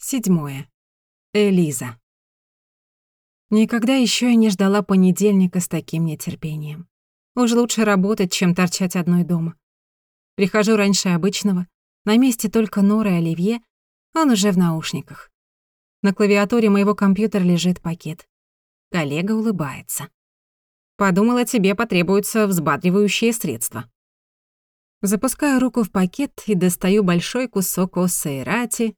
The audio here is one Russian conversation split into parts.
Седьмое. Элиза. Никогда еще я не ждала понедельника с таким нетерпением. Уж лучше работать, чем торчать одной дома. Прихожу раньше обычного, на месте только Нора и Оливье, он уже в наушниках. На клавиатуре моего компьютера лежит пакет. Коллега улыбается. Подумала, тебе потребуются взбадривающие средства. Запускаю руку в пакет и достаю большой кусок оссейрати,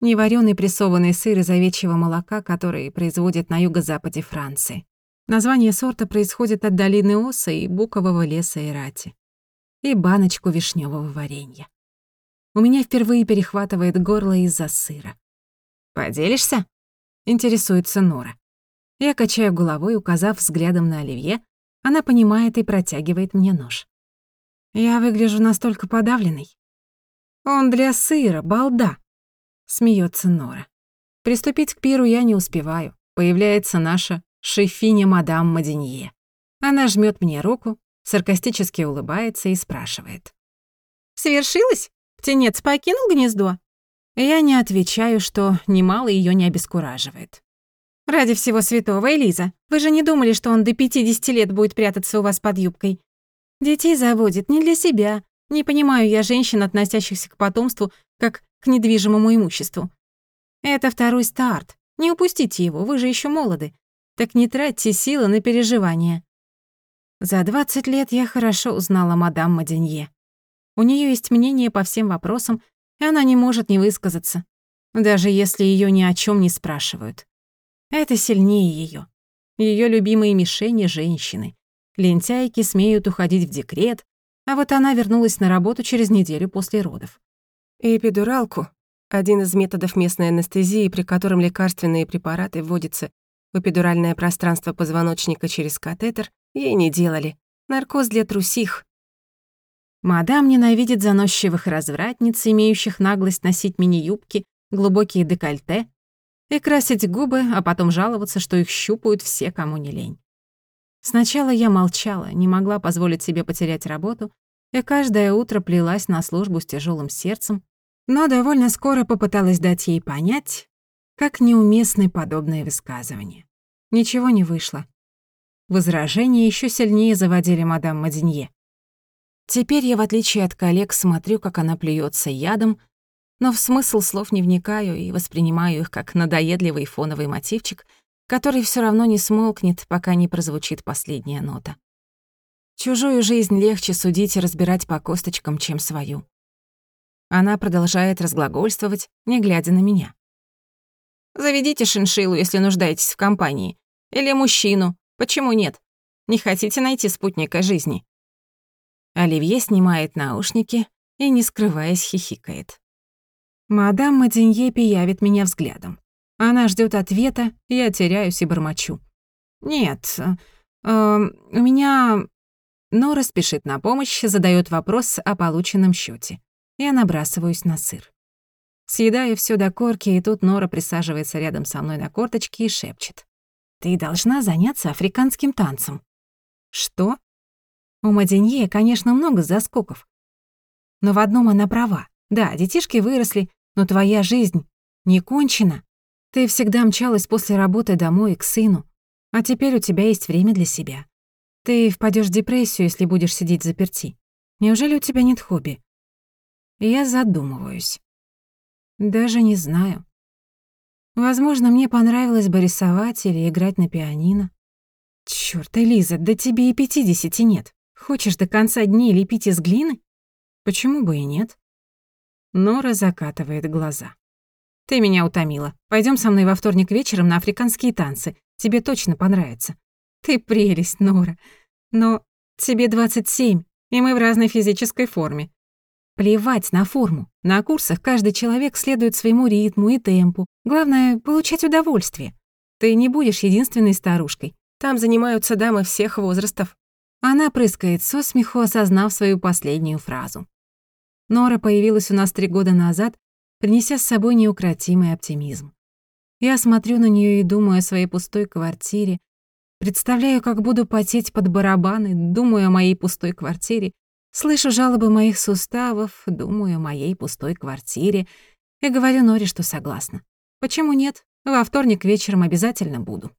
неварёный прессованный сыр из овечьего молока, который производят на юго-западе Франции. Название сорта происходит от долины Оса и букового леса Ирати. И баночку вишневого варенья. У меня впервые перехватывает горло из-за сыра. «Поделишься?» — интересуется Нора. Я качаю головой, указав взглядом на Оливье. Она понимает и протягивает мне нож. Я выгляжу настолько подавленной. Он для сыра, балда. Смеется Нора. Приступить к пиру я не успеваю. Появляется наша шефиня мадам Маденье. Она жмет мне руку, саркастически улыбается и спрашивает. «Свершилось? Птенец покинул гнездо?» Я не отвечаю, что немало ее не обескураживает. «Ради всего святого, Элиза, вы же не думали, что он до 50 лет будет прятаться у вас под юбкой? Детей заводит не для себя. Не понимаю я женщин, относящихся к потомству, как к недвижимому имуществу. Это второй старт. Не упустите его, вы же еще молоды. Так не тратьте силы на переживания. За 20 лет я хорошо узнала мадам Маденье. У нее есть мнение по всем вопросам, и она не может не высказаться, даже если ее ни о чем не спрашивают. Это сильнее ее. Ее любимые мишени — женщины. Лентяйки смеют уходить в декрет, а вот она вернулась на работу через неделю после родов. Эпидуралку — один из методов местной анестезии, при котором лекарственные препараты вводятся в эпидуральное пространство позвоночника через катетер, ей не делали. Наркоз для трусих. Мадам ненавидит заносчивых развратниц, имеющих наглость носить мини-юбки, глубокие декольте и красить губы, а потом жаловаться, что их щупают все, кому не лень. Сначала я молчала, не могла позволить себе потерять работу, и каждое утро плелась на службу с тяжелым сердцем, но довольно скоро попыталась дать ей понять, как неуместны подобные высказывания. Ничего не вышло. Возражения еще сильнее заводили мадам Маденье. Теперь я, в отличие от коллег, смотрю, как она плюется ядом, но в смысл слов не вникаю и воспринимаю их как надоедливый фоновый мотивчик, который все равно не смолкнет, пока не прозвучит последняя нота. Чужую жизнь легче судить и разбирать по косточкам, чем свою. Она продолжает разглагольствовать, не глядя на меня. «Заведите шиншиллу, если нуждаетесь в компании. Или мужчину. Почему нет? Не хотите найти спутника жизни?» Оливье снимает наушники и, не скрываясь, хихикает. Мадам Маденье пиявит меня взглядом. Она ждет ответа, я теряюсь и бормочу. «Нет, э, у меня...» Нора спешит на помощь, задает вопрос о полученном счете. Я набрасываюсь на сыр. Съедаю все до корки, и тут Нора присаживается рядом со мной на корточке и шепчет. «Ты должна заняться африканским танцем». «Что?» У Маденье, конечно, много заскоков. Но в одном она права. Да, детишки выросли, но твоя жизнь не кончена. Ты всегда мчалась после работы домой к сыну, а теперь у тебя есть время для себя. Ты впадешь в депрессию, если будешь сидеть заперти. Неужели у тебя нет хобби? Я задумываюсь. Даже не знаю. Возможно, мне понравилось бы рисовать или играть на пианино. Чёрт, Элиза, да тебе и пятидесяти нет. Хочешь до конца дней лепить из глины? Почему бы и нет? Нора закатывает глаза. Ты меня утомила. Пойдем со мной во вторник вечером на африканские танцы. Тебе точно понравится. Ты прелесть, Нора. Но тебе 27, и мы в разной физической форме. Плевать на форму. На курсах каждый человек следует своему ритму и темпу. Главное — получать удовольствие. Ты не будешь единственной старушкой. Там занимаются дамы всех возрастов. Она прыскает со смеху, осознав свою последнюю фразу. Нора появилась у нас три года назад принеся с собой неукротимый оптимизм. Я смотрю на нее и думаю о своей пустой квартире, представляю, как буду потеть под барабаны, думаю о моей пустой квартире, слышу жалобы моих суставов, думаю о моей пустой квартире и говорю Норе, что согласна. Почему нет? Во вторник вечером обязательно буду.